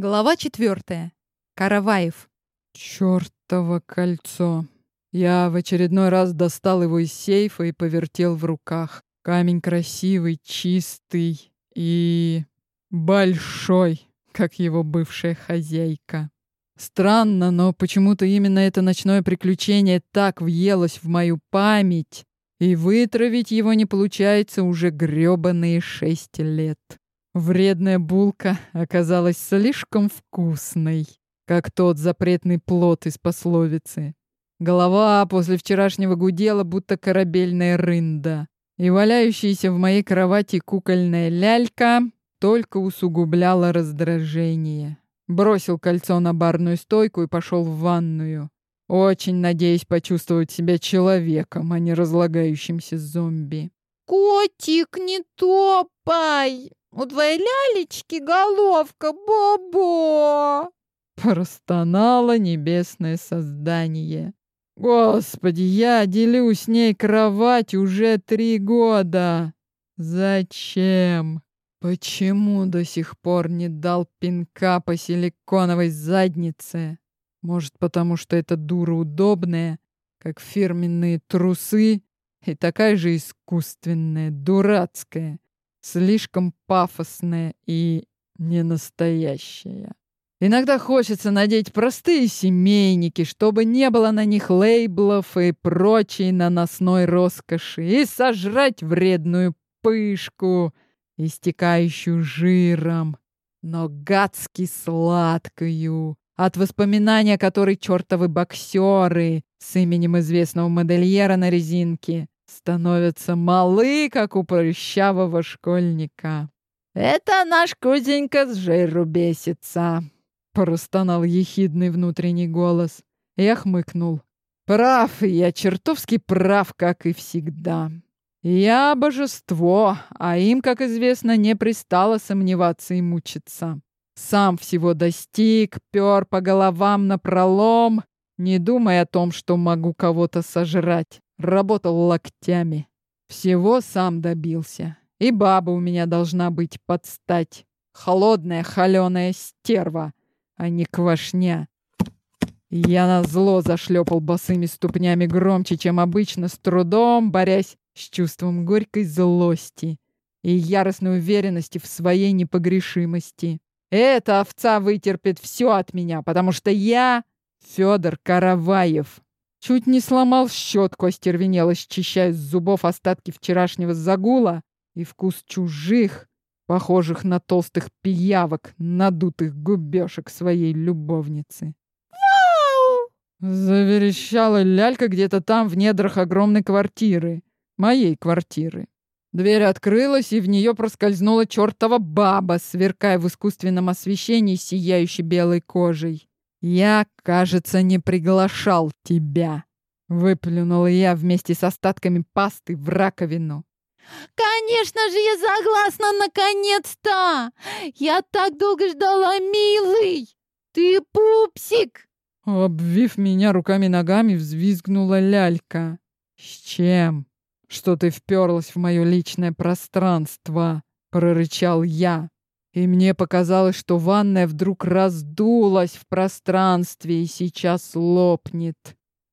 Глава четвертая. Караваев. Чёртово кольцо. Я в очередной раз достал его из сейфа и повертел в руках. Камень красивый, чистый и... большой, как его бывшая хозяйка. Странно, но почему-то именно это ночное приключение так въелось в мою память, и вытравить его не получается уже грёбаные шесть лет. Вредная булка оказалась слишком вкусной, как тот запретный плод из пословицы. Голова после вчерашнего гудела, будто корабельная рында, и валяющаяся в моей кровати кукольная лялька только усугубляла раздражение. Бросил кольцо на барную стойку и пошел в ванную. Очень надеюсь почувствовать себя человеком, а не разлагающимся зомби. «Котик, не топай! У твоей лялечки головка Бобо!» Простонало небесное создание. Господи, я делю с ней кровать уже три года. Зачем? Почему до сих пор не дал пинка по силиконовой заднице? Может, потому что эта дура удобная, как фирменные трусы, и такая же искусственная, дурацкая, слишком пафосная и ненастоящая. Иногда хочется надеть простые семейники, чтобы не было на них лейблов и прочей наносной роскоши, и сожрать вредную пышку, истекающую жиром, но гадски сладкую, от воспоминания которой чертовы боксеры с именем известного модельера на резинке становятся малы, как у прыщавого школьника. «Это наш Кузенька с жиру бесится», — простонал ехидный внутренний голос. Я хмыкнул. «Прав, я чертовски прав, как и всегда. Я божество, а им, как известно, не пристало сомневаться и мучиться. Сам всего достиг, пёр по головам напролом, не думая о том, что могу кого-то сожрать. Работал локтями. Всего сам добился. И баба у меня должна быть под стать. Холодная, холёная стерва, а не квашня. Я на зло зашлепал босыми ступнями громче, чем обычно, с трудом борясь с чувством горькой злости и яростной уверенности в своей непогрешимости. Эта овца вытерпит все от меня, потому что я Федор Караваев. Чуть не сломал щетку, остервенело, счищая с зубов остатки вчерашнего загула и вкус чужих, похожих на толстых пиявок, надутых губёшек своей любовницы. Заверещала лялька где-то там в недрах огромной квартиры. Моей квартиры. Дверь открылась, и в нее проскользнула чертова баба, сверкая в искусственном освещении сияющей белой кожей. «Я, кажется, не приглашал тебя», — выплюнула я вместе с остатками пасты в раковину. «Конечно же я согласна, наконец-то! Я так долго ждала, милый! Ты пупсик!» Обвив меня руками-ногами, взвизгнула лялька. «С чем?» что ты вперлась в мое личное пространство», — прорычал я. И мне показалось, что ванная вдруг раздулась в пространстве и сейчас лопнет.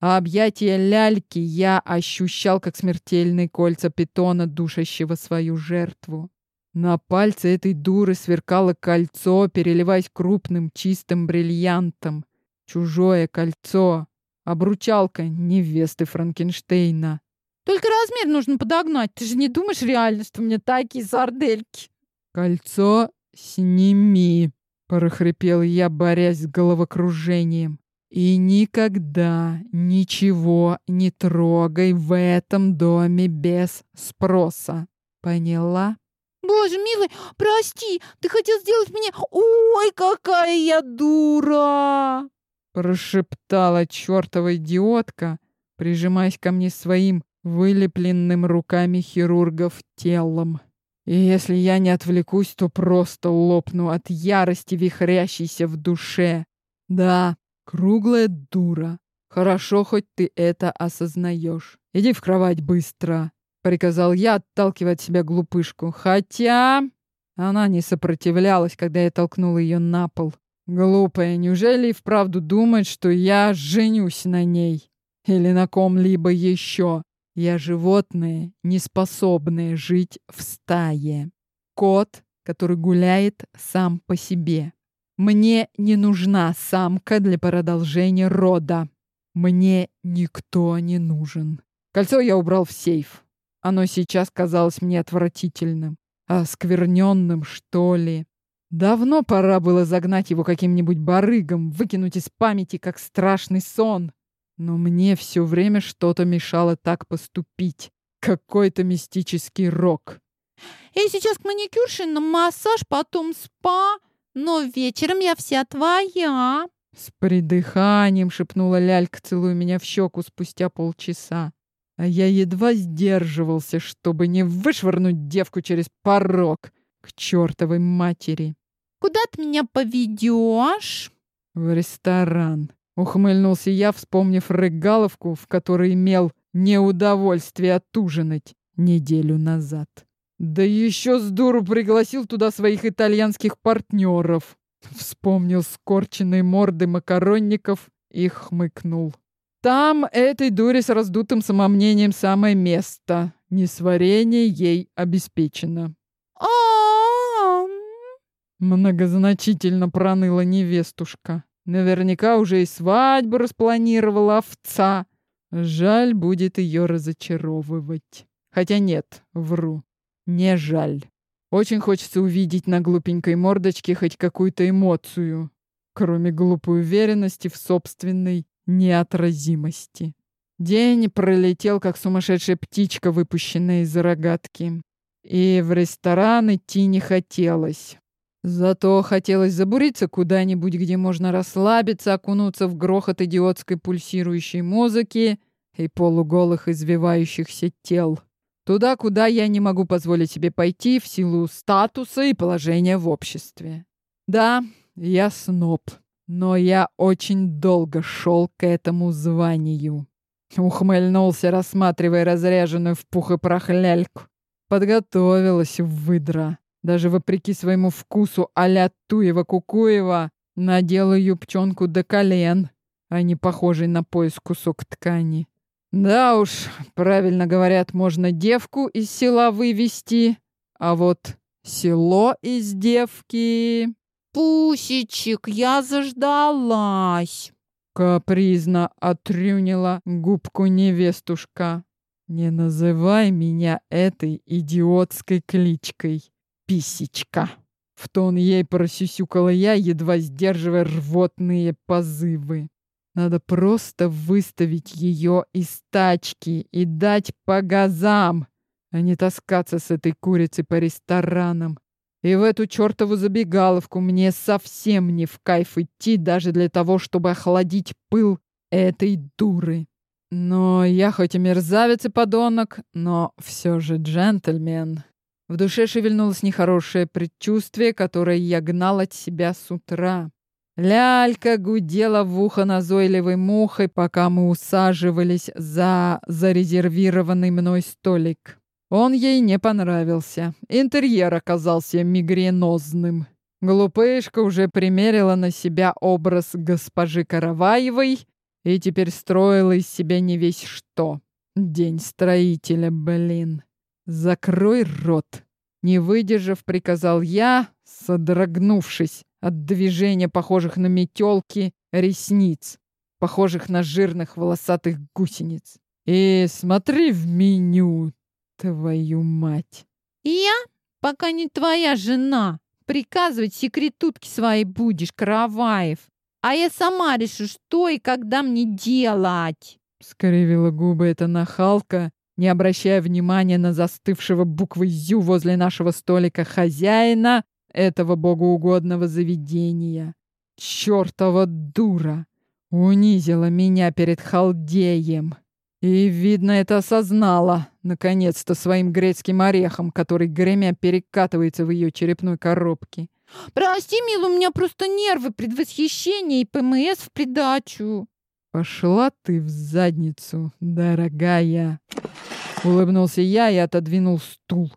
А объятия ляльки я ощущал, как смертельные кольца питона, душащего свою жертву. На пальце этой дуры сверкало кольцо, переливаясь крупным чистым бриллиантом. Чужое кольцо. Обручалка невесты Франкенштейна. Только размер нужно подогнать. Ты же не думаешь реально, что у меня такие сардельки? Кольцо сними, прохрипел я, борясь с головокружением. И никогда ничего не трогай в этом доме без спроса. Поняла? Боже, милый, прости, ты хотел сделать мне... Ой, какая я дура! Прошептала чертова идиотка, прижимаясь ко мне своим вылепленным руками хирургов телом. И если я не отвлекусь, то просто лопну от ярости, вихрящейся в душе. Да, круглая дура. Хорошо, хоть ты это осознаешь. Иди в кровать быстро, приказал я, отталкивая от себя глупышку. Хотя она не сопротивлялась, когда я толкнул ее на пол. Глупая, неужели и вправду думает, что я женюсь на ней? Или на ком-либо еще? Я животное, не способное жить в стае. Кот, который гуляет сам по себе. Мне не нужна самка для продолжения рода. Мне никто не нужен. Кольцо я убрал в сейф. Оно сейчас казалось мне отвратительным, оскверненным, что ли. Давно пора было загнать его каким-нибудь барыгом, выкинуть из памяти, как страшный сон. Но мне все время что-то мешало так поступить. Какой-то мистический рок. Я сейчас к маникюрше на массаж, потом спа, но вечером я вся твоя. С придыханием шепнула лялька, целуя меня в щеку спустя полчаса. А я едва сдерживался, чтобы не вышвырнуть девку через порог к чертовой матери. Куда ты меня поведешь? В ресторан. Ухмыльнулся я, вспомнив рыгаловку, в которой имел неудовольствие отужинать неделю назад. Да еще с дуру пригласил туда своих итальянских партнеров. Вспомнил скорченные морды макаронников и хмыкнул. Там этой дуре с раздутым самомнением самое место. Несварение ей обеспечено. а Многозначительно проныла невестушка. Наверняка уже и свадьбу распланировала овца. Жаль будет ее разочаровывать. Хотя нет, вру. Не жаль. Очень хочется увидеть на глупенькой мордочке хоть какую-то эмоцию, кроме глупой уверенности в собственной неотразимости. День пролетел, как сумасшедшая птичка, выпущенная из рогатки. И в ресторан идти не хотелось. Зато хотелось забуриться куда-нибудь, где можно расслабиться, окунуться в грохот идиотской пульсирующей музыки и полуголых извивающихся тел. Туда, куда я не могу позволить себе пойти в силу статуса и положения в обществе. Да, я сноб. Но я очень долго шел к этому званию. Ухмыльнулся, рассматривая разряженную в пух и прах ляльку. Подготовилась выдра. Даже вопреки своему вкусу а-ля Туева-Кукуева надела юбчонку до колен, а не похожий на пояс кусок ткани. Да уж, правильно говорят, можно девку из села вывести, а вот село из девки... Пусичек, я заждалась. Капризно отрюнила губку невестушка. Не называй меня этой идиотской кличкой, писечка. В тон ей просюсюкала я, едва сдерживая рвотные позывы. Надо просто выставить ее из тачки и дать по газам, а не таскаться с этой курицей по ресторанам. И в эту чертову забегаловку мне совсем не в кайф идти даже для того, чтобы охладить пыл этой дуры. Но я хоть и мерзавец и подонок, но все же джентльмен. В душе шевельнулось нехорошее предчувствие, которое я гнал от себя с утра. Лялька гудела в ухо назойливой мухой, пока мы усаживались за зарезервированный мной столик. Он ей не понравился. Интерьер оказался мигренозным. Глупышка уже примерила на себя образ госпожи Караваевой и теперь строила из себя не весь что. День строителя, блин. Закрой рот. Не выдержав, приказал я, содрогнувшись от движения похожих на метелки ресниц, похожих на жирных волосатых гусениц. И смотри в меню, Твою мать. я, пока не твоя жена, приказывать секретутке своей будешь, Караваев. А я сама решу, что и когда мне делать. Скривила губы эта нахалка, не обращая внимания на застывшего буквы «зю» возле нашего столика хозяина этого богоугодного заведения. Чёртова дура! Унизила меня перед халдеем. И, видно, это осознала, наконец-то, своим грецким орехом, который гремя перекатывается в ее черепной коробке. «Прости, мил, у меня просто нервы, предвосхищение и ПМС в придачу». «Пошла ты в задницу, дорогая!» Улыбнулся я и отодвинул стул.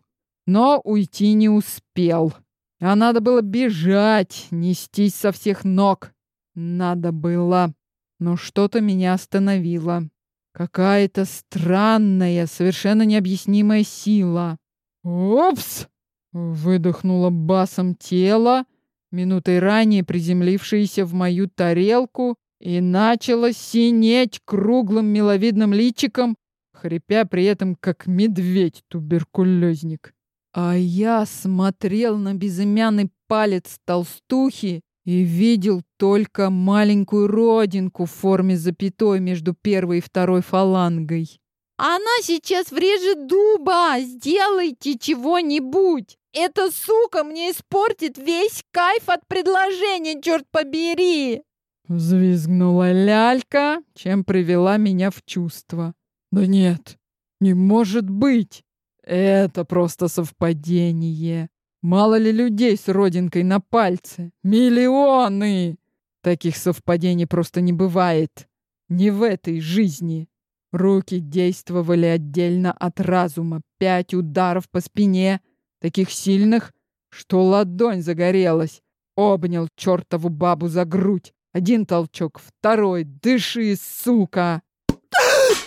Но уйти не успел. А надо было бежать, нестись со всех ног. Надо было. Но что-то меня остановило. Какая-то странная, совершенно необъяснимая сила. «Опс!» — выдохнуло басом тело, минутой ранее приземлившееся в мою тарелку, и начало синеть круглым миловидным личиком, хрипя при этом как медведь-туберкулезник. А я смотрел на безымянный палец толстухи и видел только маленькую родинку в форме запятой между первой и второй фалангой. Она сейчас врежет дуба! Сделайте чего-нибудь! Эта сука мне испортит весь кайф от предложения, черт побери!» Взвизгнула лялька, чем привела меня в чувство. «Да нет, не может быть! Это просто совпадение. Мало ли людей с родинкой на пальце? Миллионы! Таких совпадений просто не бывает. Не в этой жизни. Руки действовали отдельно от разума. Пять ударов по спине, таких сильных, что ладонь загорелась. Обнял чертову бабу за грудь. Один толчок, второй. Дыши, сука!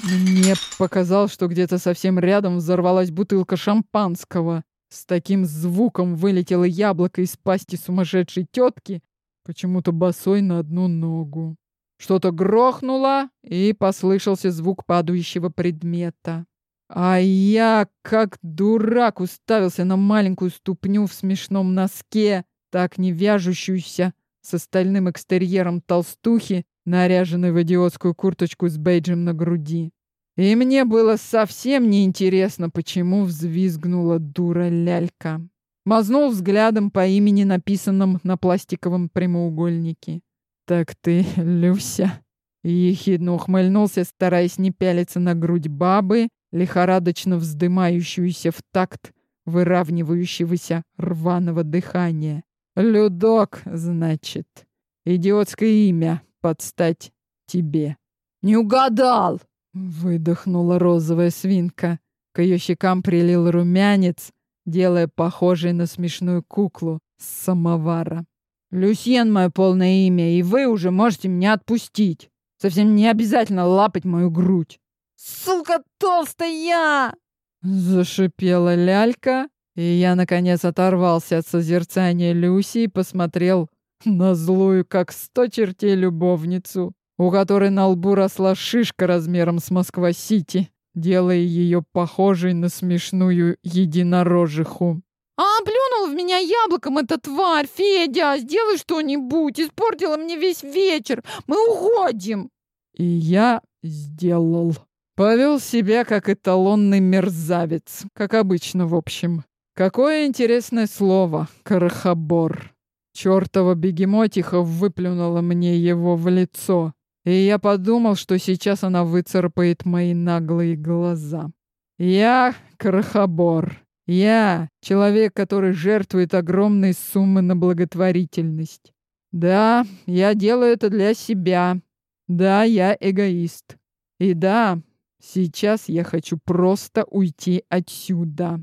Мне показалось, что где-то совсем рядом взорвалась бутылка шампанского. С таким звуком вылетело яблоко из пасти сумасшедшей тетки, почему-то босой на одну ногу. Что-то грохнуло, и послышался звук падающего предмета. А я, как дурак, уставился на маленькую ступню в смешном носке, так не вяжущуюся с остальным экстерьером толстухи, наряженной в идиотскую курточку с бейджем на груди. И мне было совсем неинтересно, почему взвизгнула дура лялька. Мазнул взглядом по имени, написанном на пластиковом прямоугольнике. «Так ты, Люся!» Ехидно ухмыльнулся, стараясь не пялиться на грудь бабы, лихорадочно вздымающуюся в такт выравнивающегося рваного дыхания. «Людок, значит. Идиотское имя подстать тебе». «Не угадал!» Выдохнула розовая свинка. К ее щекам прилил румянец, делая похожей на смешную куклу с самовара. «Люсьен — мое полное имя, и вы уже можете меня отпустить. Совсем не обязательно лапать мою грудь». «Сука толстая!» Зашипела лялька, и я, наконец, оторвался от созерцания Люси и посмотрел на злую, как сто чертей, любовницу у которой на лбу росла шишка размером с Москва-Сити, делая ее похожей на смешную единорожиху. «А, плюнул в меня яблоком эта тварь! Федя, сделай что-нибудь! Испортила мне весь вечер! Мы уходим!» И я сделал. Повел себя как эталонный мерзавец, как обычно, в общем. Какое интересное слово — крохобор. Чёртова бегемотиха выплюнула мне его в лицо и я подумал, что сейчас она выцарапает мои наглые глаза. Я крохобор. Я человек, который жертвует огромные суммы на благотворительность. Да, я делаю это для себя. Да, я эгоист. И да, сейчас я хочу просто уйти отсюда.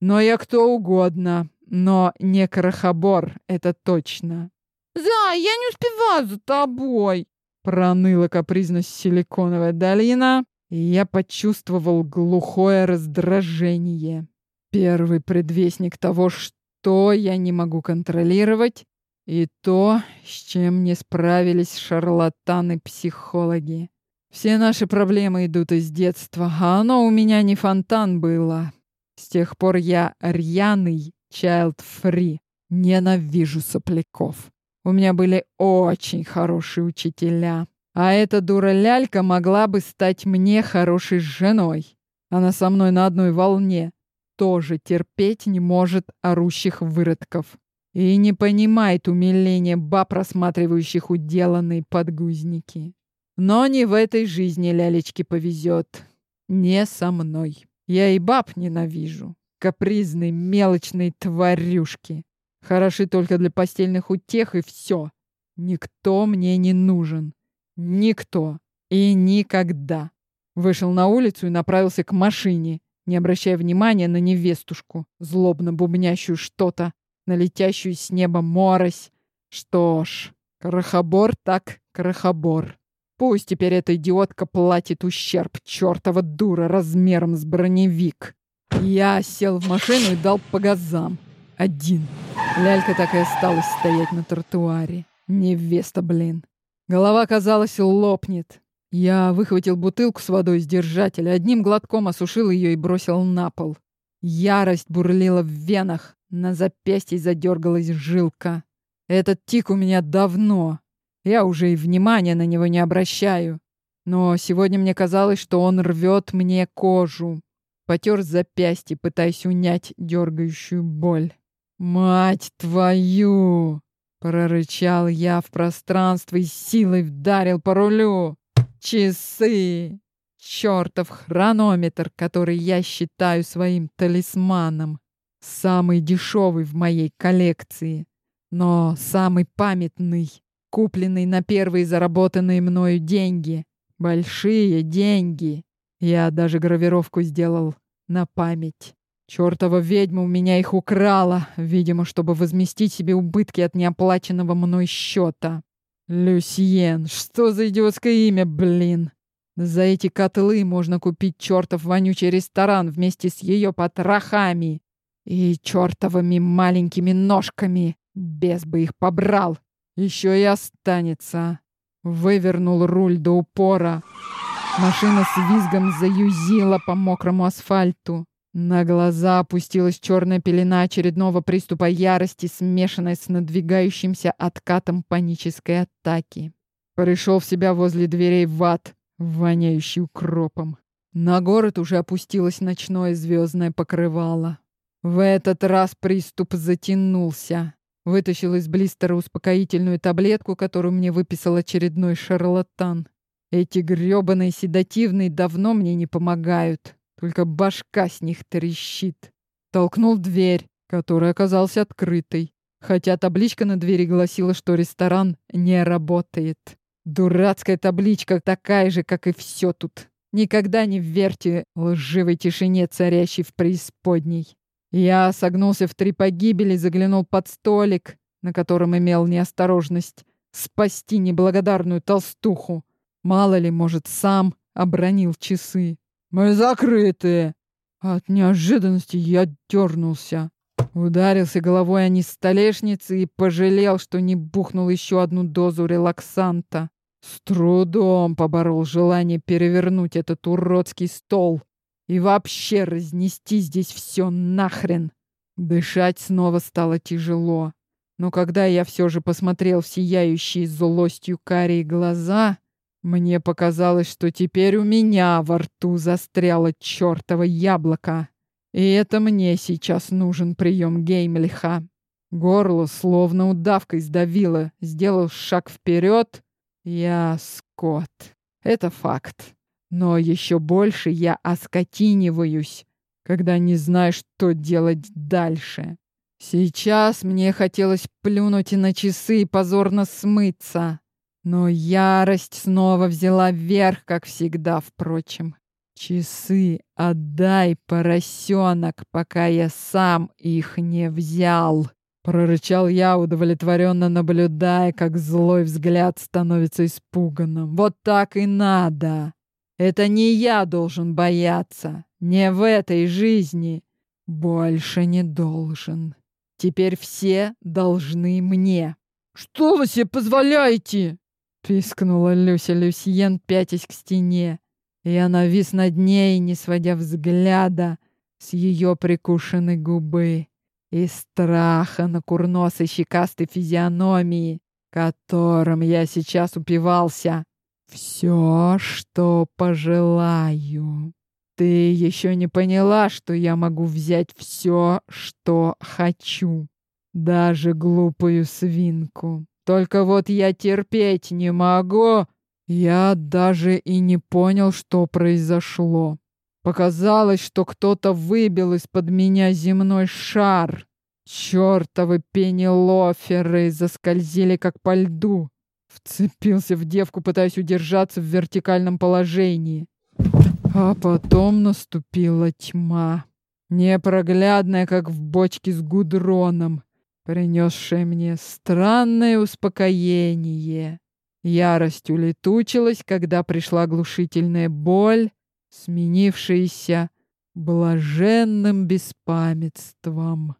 Но я кто угодно, но не крохобор, это точно. «Да, я не успеваю за тобой!» Проныла капризно силиконовая долина, и я почувствовал глухое раздражение. Первый предвестник того, что я не могу контролировать, и то, с чем не справились шарлатаны-психологи. Все наши проблемы идут из детства, а оно у меня не фонтан было. С тех пор я рьяный, child-free. Ненавижу сопляков. У меня были очень хорошие учителя. А эта дура-лялька могла бы стать мне хорошей женой. Она со мной на одной волне. Тоже терпеть не может орущих выродков. И не понимает умиления баб, рассматривающих уделанные подгузники. Но не в этой жизни лялечке повезет. Не со мной. Я и баб ненавижу. Капризные, мелочные тварюшки. Хороши только для постельных утех и все. Никто мне не нужен. Никто. И никогда. Вышел на улицу и направился к машине, не обращая внимания на невестушку, злобно бубнящую что-то на летящую с неба морось. Что ж, крохобор так крохобор. Пусть теперь эта идиотка платит ущерб, чертова дура размером с броневик. Я сел в машину и дал по газам. Один. Лялька так и осталась стоять на тротуаре. Невеста, блин. Голова, казалось, лопнет. Я выхватил бутылку с водой из держателя, одним глотком осушил ее и бросил на пол. Ярость бурлила в венах, на запястье задергалась жилка. Этот тик у меня давно. Я уже и внимания на него не обращаю. Но сегодня мне казалось, что он рвет мне кожу. Потер запястье, пытаясь унять дергающую боль. «Мать твою!» — прорычал я в пространство и силой вдарил по рулю. «Часы!» Чертов хронометр, который я считаю своим талисманом. Самый дешевый в моей коллекции, но самый памятный, купленный на первые заработанные мною деньги. Большие деньги. Я даже гравировку сделал на память. Чёртова ведьма у меня их украла, видимо, чтобы возместить себе убытки от неоплаченного мной счета. Люсьен, что за идиотское имя, блин? За эти котлы можно купить чертов вонючий ресторан вместе с ее потрохами и чертовыми маленькими ножками. Без бы их побрал. Еще и останется. Вывернул руль до упора. Машина с визгом заюзила по мокрому асфальту. На глаза опустилась черная пелена очередного приступа ярости, смешанной с надвигающимся откатом панической атаки. Пришел в себя возле дверей в ад, воняющий укропом. На город уже опустилось ночное звездное покрывало. В этот раз приступ затянулся. Вытащил из блистера успокоительную таблетку, которую мне выписал очередной шарлатан. Эти грёбаные седативные давно мне не помогают. Только башка с них трещит. Толкнул дверь, которая оказалась открытой. Хотя табличка на двери гласила, что ресторан не работает. Дурацкая табличка такая же, как и все тут. Никогда не верьте лживой тишине, царящей в преисподней. Я согнулся в три погибели, заглянул под столик, на котором имел неосторожность спасти неблагодарную толстуху. Мало ли, может, сам обронил часы. «Мы закрыты!» От неожиданности я дернулся. Ударился головой о низ столешницы и пожалел, что не бухнул еще одну дозу релаксанта. С трудом поборол желание перевернуть этот уродский стол и вообще разнести здесь все нахрен. Дышать снова стало тяжело. Но когда я все же посмотрел в сияющие злостью карие глаза, мне показалось, что теперь у меня во рту застряло чертово яблоко. И это мне сейчас нужен прием Геймлиха. Горло словно удавкой сдавило, сделал шаг вперед. Я скот. Это факт. Но еще больше я оскотиниваюсь, когда не знаю, что делать дальше. Сейчас мне хотелось плюнуть и на часы и позорно смыться. Но ярость снова взяла верх, как всегда, впрочем. Часы отдай, поросенок, пока я сам их не взял. Прорычал я, удовлетворенно наблюдая, как злой взгляд становится испуганным. Вот так и надо. Это не я должен бояться. Не в этой жизни. Больше не должен. Теперь все должны мне. «Что вы себе позволяете?» Пискнула Люся Люсьен, пятясь к стене. Я навис над ней, не сводя взгляда с ее прикушенной губы и страха на курносой щекастой физиономии, которым я сейчас упивался. Все, что пожелаю. Ты еще не поняла, что я могу взять все, что хочу. Даже глупую свинку. Только вот я терпеть не могу. Я даже и не понял, что произошло. Показалось, что кто-то выбил из-под меня земной шар. Чёртовы пенелоферы заскользили как по льду. Вцепился в девку, пытаясь удержаться в вертикальном положении. А потом наступила тьма, непроглядная, как в бочке с гудроном, принесшая мне странное успокоение. Ярость улетучилась, когда пришла глушительная боль, сменившаяся блаженным беспамятством.